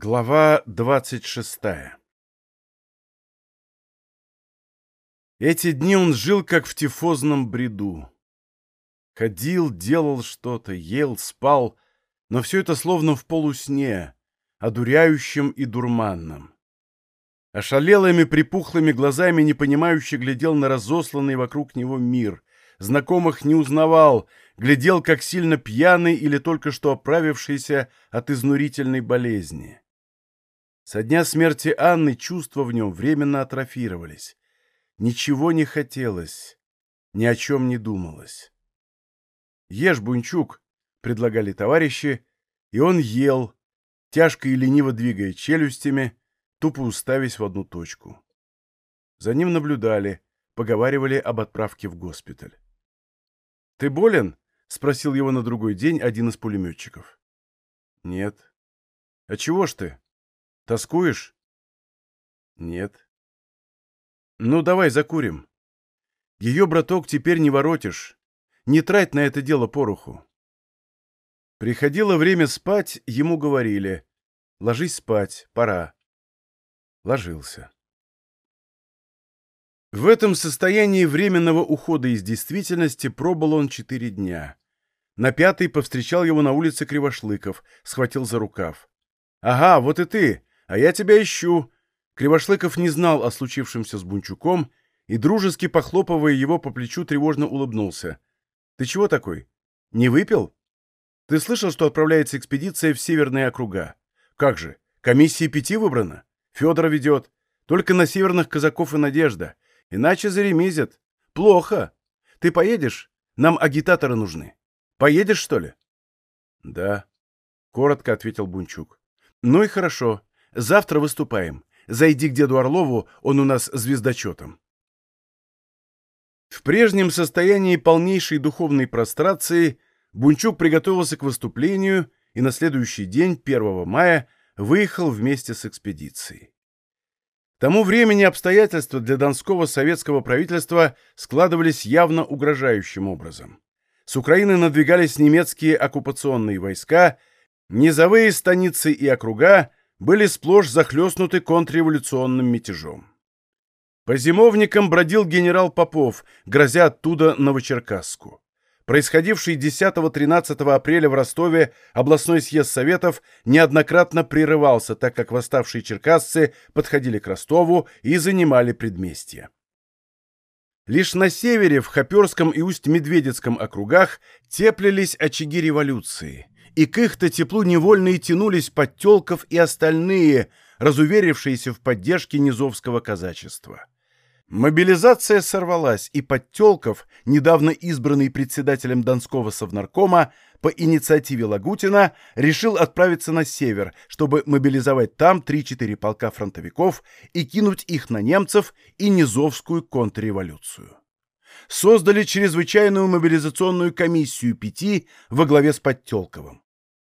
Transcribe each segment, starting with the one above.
Глава 26 Эти дни он жил как в тифозном бреду. Ходил, делал что-то, ел, спал, но все это словно в полусне, одуряющем и дурманном. Ошалелыми припухлыми глазами непонимающе глядел на разосланный вокруг него мир, знакомых не узнавал, глядел, как сильно пьяный или только что оправившийся от изнурительной болезни. Со дня смерти Анны чувства в нем временно атрофировались. Ничего не хотелось, ни о чем не думалось. «Ешь, Бунчук», — предлагали товарищи, и он ел, тяжко и лениво двигая челюстями, тупо уставясь в одну точку. За ним наблюдали, поговаривали об отправке в госпиталь. «Ты болен?» — спросил его на другой день один из пулеметчиков. «Нет». «А чего ж ты?» Тоскуешь? Нет. Ну, давай закурим. Ее, браток, теперь не воротишь. Не трать на это дело пороху. Приходило время спать, ему говорили. Ложись спать, пора. Ложился. В этом состоянии временного ухода из действительности пробыл он четыре дня. На пятый повстречал его на улице Кривошлыков, схватил за рукав. «Ага, вот и ты! А я тебя ищу!» Кривошлыков не знал о случившемся с Бунчуком и, дружески похлопывая его по плечу, тревожно улыбнулся. «Ты чего такой? Не выпил? Ты слышал, что отправляется экспедиция в северные округа? Как же, комиссия пяти выбрана? Федор ведет. Только на северных казаков и надежда. Иначе заремизят. Плохо. Ты поедешь? Нам агитаторы нужны. Поедешь, что ли?» «Да», — коротко ответил Бунчук. «Ну и хорошо. Завтра выступаем. Зайди к деду Орлову, он у нас звездочетом. В прежнем состоянии полнейшей духовной прострации Бунчук приготовился к выступлению и на следующий день, 1 мая, выехал вместе с экспедицией. К тому времени обстоятельства для Донского советского правительства складывались явно угрожающим образом. С Украины надвигались немецкие оккупационные войска, низовые станицы и округа были сплошь захлестнуты контрреволюционным мятежом. По зимовникам бродил генерал Попов, грозя оттуда Новочеркасску. Происходивший 10-13 апреля в Ростове областной съезд Советов неоднократно прерывался, так как восставшие черкасцы подходили к Ростову и занимали предместье. Лишь на севере, в Хоперском и Усть-Медведецком округах, теплились очаги революции – и к их-то теплу невольно и тянулись Подтелков и остальные, разуверившиеся в поддержке низовского казачества. Мобилизация сорвалась, и Подтелков, недавно избранный председателем Донского совнаркома, по инициативе Лагутина решил отправиться на север, чтобы мобилизовать там 3-4 полка фронтовиков и кинуть их на немцев и низовскую контрреволюцию. Создали чрезвычайную мобилизационную комиссию пяти во главе с Подтелковым.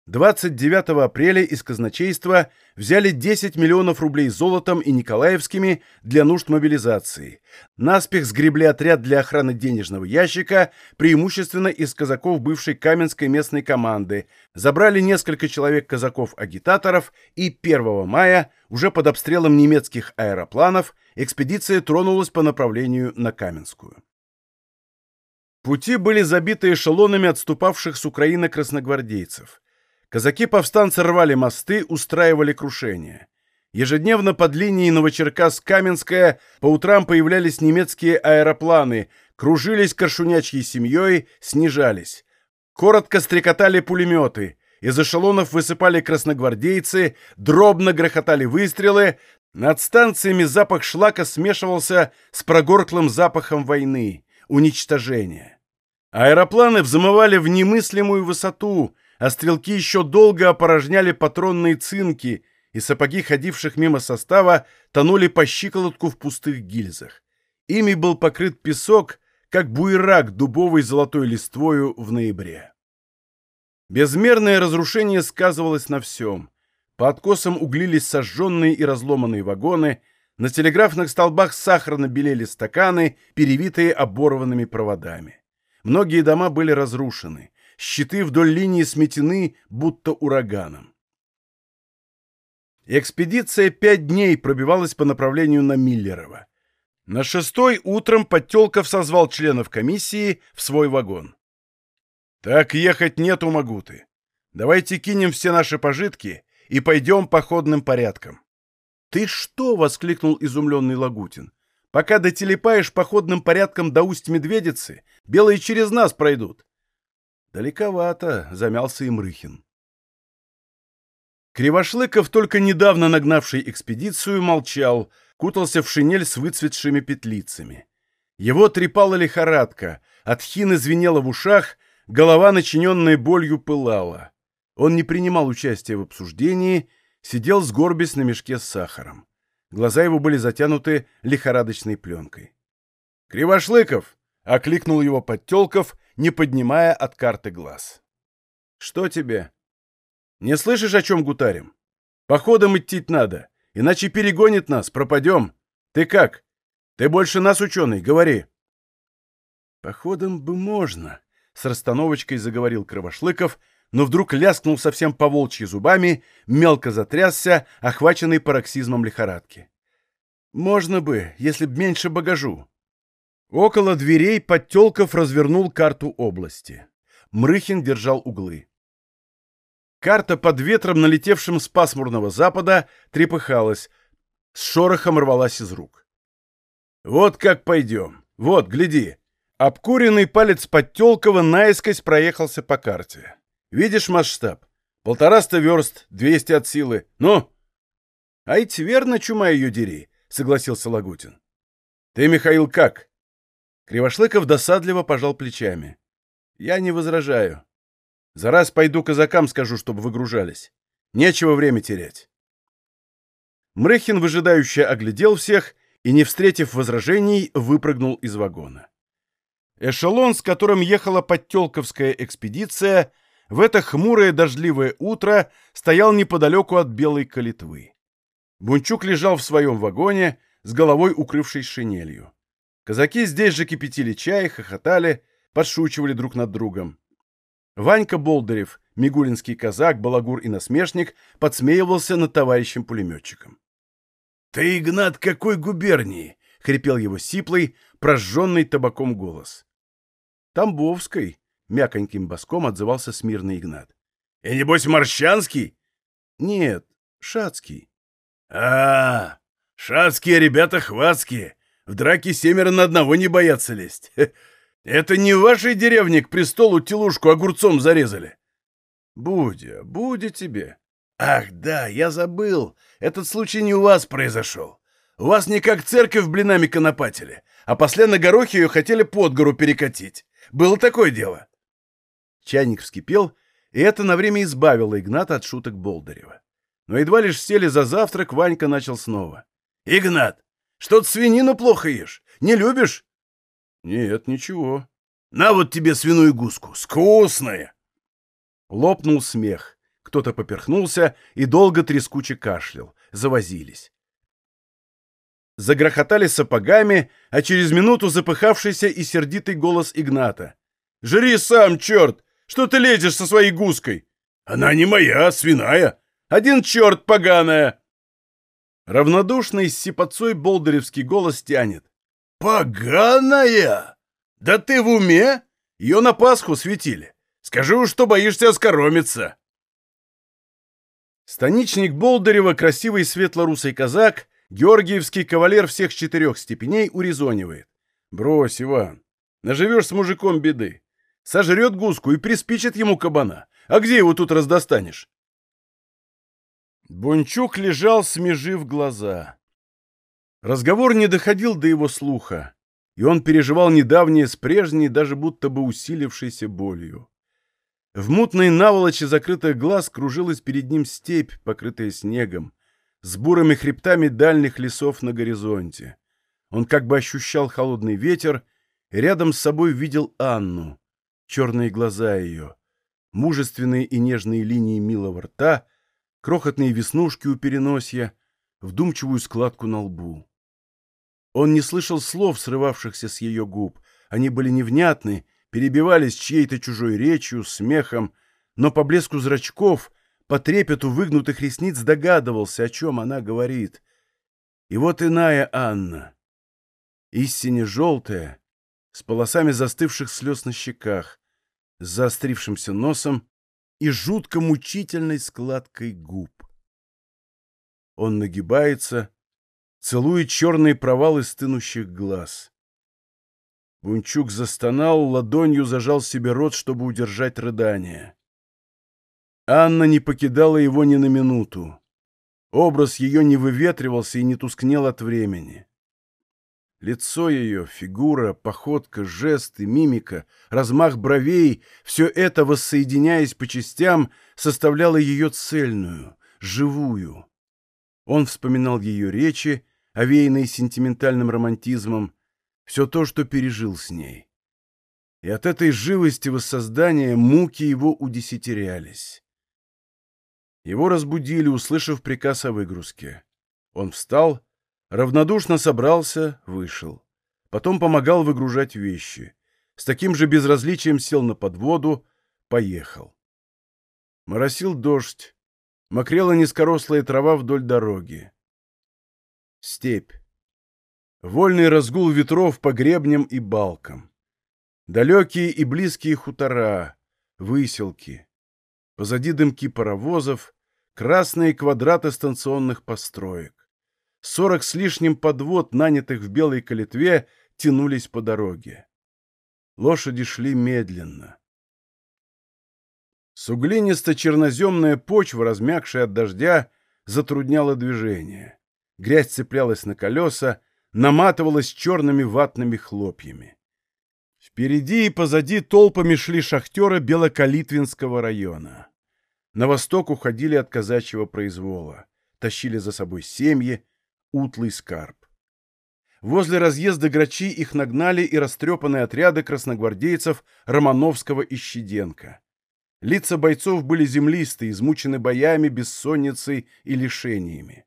29 апреля из казначейства взяли 10 миллионов рублей золотом и николаевскими для нужд мобилизации. Наспех сгребли отряд для охраны денежного ящика, преимущественно из казаков бывшей Каменской местной команды, забрали несколько человек казаков-агитаторов и 1 мая, уже под обстрелом немецких аэропланов, экспедиция тронулась по направлению на Каменскую. Пути были забиты эшелонами отступавших с Украины красногвардейцев. Казаки-повстанцы рвали мосты, устраивали крушения. Ежедневно под линией Новочеркасск-Каменская по утрам появлялись немецкие аэропланы, кружились коршунячьей семьей, снижались. Коротко стрекотали пулеметы, из эшелонов высыпали красногвардейцы, дробно грохотали выстрелы, над станциями запах шлака смешивался с прогорклым запахом войны, уничтожения. Аэропланы взмывали в немыслимую высоту, а стрелки еще долго опорожняли патронные цинки, и сапоги ходивших мимо состава тонули по щиколотку в пустых гильзах. Ими был покрыт песок, как буерак дубовой золотой листвою в ноябре. Безмерное разрушение сказывалось на всем. По откосам углились сожженные и разломанные вагоны, на телеграфных столбах сахарно белели стаканы, перевитые оборванными проводами. Многие дома были разрушены щиты вдоль линии сметены, будто ураганом. Экспедиция пять дней пробивалась по направлению на Миллерово. На шестой утром Подтелков созвал членов комиссии в свой вагон. «Так ехать нету, Магуты. Давайте кинем все наши пожитки и пойдем походным порядком». «Ты что?» — воскликнул изумленный Лагутин. «Пока дотелепаешь походным порядком до усть Медведицы, белые через нас пройдут». «Далековато», — замялся Имрыхин. Кривошлыков, только недавно нагнавший экспедицию, молчал, кутался в шинель с выцветшими петлицами. Его трепала лихорадка, от хины звенела в ушах, голова, начиненная болью, пылала. Он не принимал участия в обсуждении, сидел сгорбясь на мешке с сахаром. Глаза его были затянуты лихорадочной пленкой. «Кривошлыков!» — окликнул его Подтелков, не поднимая от карты глаз. «Что тебе?» «Не слышишь, о чем гутарим? Походом идти надо, иначе перегонит нас, пропадем. Ты как? Ты больше нас ученый, говори». «Походом бы можно», — с расстановочкой заговорил Кровошлыков, но вдруг ляскнул совсем по волчьи зубами, мелко затрясся, охваченный пароксизмом лихорадки. «Можно бы, если б меньше багажу». Около дверей Подтелков развернул карту области. Мрыхин держал углы. Карта под ветром, налетевшим с пасмурного запада, трепыхалась, с шорохом рвалась из рук. «Вот как пойдем. Вот, гляди». Обкуренный палец Подтелкова наискось проехался по карте. Видишь масштаб? Полтораста верст, двести от силы. Ну? — А ведь верно, чума ее дери, — согласился Лагутин. — Ты, Михаил, как? Кривошлыков досадливо пожал плечами. — Я не возражаю. За раз пойду казакам скажу, чтобы выгружались. Нечего время терять. Мрыхин выжидающе оглядел всех и, не встретив возражений, выпрыгнул из вагона. Эшелон, с которым ехала подтелковская экспедиция, в это хмурое дождливое утро стоял неподалеку от белой калитвы. Бунчук лежал в своем вагоне, с головой укрывшись шинелью. Казаки здесь же кипятили чай, хохотали, подшучивали друг над другом. Ванька Болдырев, мигулинский казак, балагур и насмешник, подсмеивался над товарищем-пулеметчиком. — Ты, Игнат, какой губернии? — хрипел его сиплый, прожженный табаком голос. — Тамбовской, — мяконьким боском отзывался смирный Игнат. — И небось Морщанский? — Нет, Шацкий. А — А, шацкие ребята хватские. В драке семеро на одного не боятся лезть. Это не в вашей деревне к престолу телушку огурцом зарезали? — Будя, Будя тебе. — Ах, да, я забыл. Этот случай не у вас произошел. У вас не как церковь блинами конопатили, а после на горохе ее хотели под гору перекатить. Было такое дело. Чайник вскипел, и это на время избавило Игната от шуток Болдырева. Но едва лишь сели за завтрак, Ванька начал снова. — Игнат, что-то свинину плохо ешь. Не любишь? — Нет, ничего. — На вот тебе свиную гуску. Вкусная! Лопнул смех. Кто-то поперхнулся и долго трескуче кашлял. Завозились. Загрохотали сапогами, а через минуту запыхавшийся и сердитый голос Игната. «Жри сам, черт! Что ты лезешь со своей гуской? Она не моя, свиная. Один черт поганая!» Равнодушный с сипацой болдыревский голос тянет. «Поганая? Да ты в уме? Ее на Пасху светили. Скажи уж, что боишься оскоромиться!» Станичник Болдырева, красивый светло-русый казак, георгиевский кавалер всех четырех степеней, урезонивает. «Брось, Иван, наживешь с мужиком беды. Сожрет гуску и приспичит ему кабана. А где его тут раздостанешь? Бунчук лежал, смежив глаза. Разговор не доходил до его слуха, и он переживал недавнее с прежней, даже будто бы усилившейся болью. В мутной наволочи закрытых глаз кружилась перед ним степь, покрытая снегом, с бурыми хребтами дальних лесов на горизонте. Он как бы ощущал холодный ветер, и рядом с собой видел Анну, черные глаза ее, мужественные и нежные линии милого рта, крохотные веснушки у переносья, вдумчивую складку на лбу. Он не слышал слов, срывавшихся с ее губ. Они были невнятны, перебивались чьей-то чужой речью, смехом, но по блеску зрачков, по трепету выгнутых ресниц догадывался, о чем она говорит. И вот иная Анна, истине желтая, с полосами застывших слез на щеках, с заострившимся носом и жутко мучительной складкой губ. Он нагибается, целует черные провалы стынущих глаз. Бунчук застонал, ладонью зажал себе рот, чтобы удержать рыдание. Анна не покидала его ни на минуту. Образ ее не выветривался и не тускнел от времени. Лицо ее, фигура, походка, жесты, мимика, размах бровей — все это, воссоединяясь по частям, составляло ее цельную, живую. Он вспоминал ее речи, овеянные сентиментальным романтизмом, все то, что пережил с ней. И от этой живости воссоздания муки его удесятерялись. Его разбудили, услышав приказ о выгрузке. Он встал, равнодушно собрался, вышел. Потом помогал выгружать вещи. С таким же безразличием сел на подводу, поехал. Моросил дождь, Мокрела низкорослая трава вдоль дороги. Степь. Вольный разгул ветров по гребням и балкам. Далекие и близкие хутора, выселки. Позади дымки паровозов, красные квадраты станционных построек. Сорок с лишним подвод, нанятых в белой калитве, тянулись по дороге. Лошади шли медленно. Суглинисто-черноземная почва, размягшая от дождя, затрудняла движение. Грязь цеплялась на колеса, наматывалась черными ватными хлопьями. Впереди и позади толпами шли шахтеры Белокалитвинского района. На восток уходили от казачьего произвола, тащили за собой семьи, утлый скарб. Возле разъезда Грачи их нагнали и растрепанные отряды красногвардейцев Романовского и Щеденко. Лица бойцов были землистые, измучены боями, бессонницей и лишениями.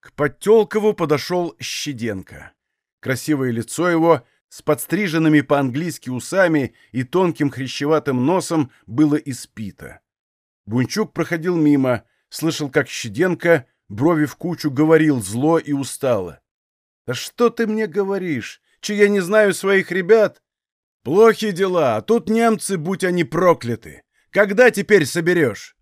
К Подтелкову подошел Щеденко. Красивое лицо его с подстриженными по-английски усами и тонким хрящеватым носом было испито. Бунчук проходил мимо, слышал, как Щеденко, брови в кучу, говорил зло и устало. «Да что ты мне говоришь? Че я не знаю своих ребят? Плохи дела, а тут немцы, будь они прокляты. Когда теперь соберешь?»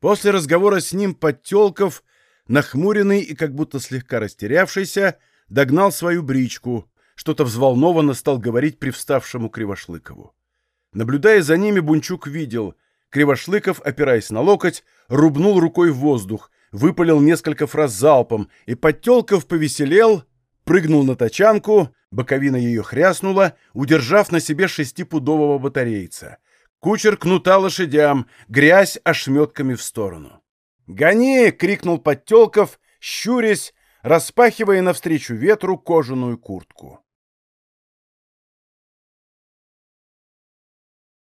После разговора с ним Подтелков, нахмуренный и как будто слегка растерявшийся, догнал свою бричку, что-то взволнованно стал говорить привставшему Кривошлыкову. Наблюдая за ними, Бунчук видел. Кривошлыков, опираясь на локоть, рубнул рукой в воздух, выпалил несколько фраз залпом, и Подтелков повеселел, прыгнул на тачанку, боковина ее хряснула, удержав на себе шестипудового батарейца — Кучер кнута лошадям, грязь ошметками в сторону. «Гони!» — крикнул Подтелков, щурясь, распахивая навстречу ветру кожаную куртку.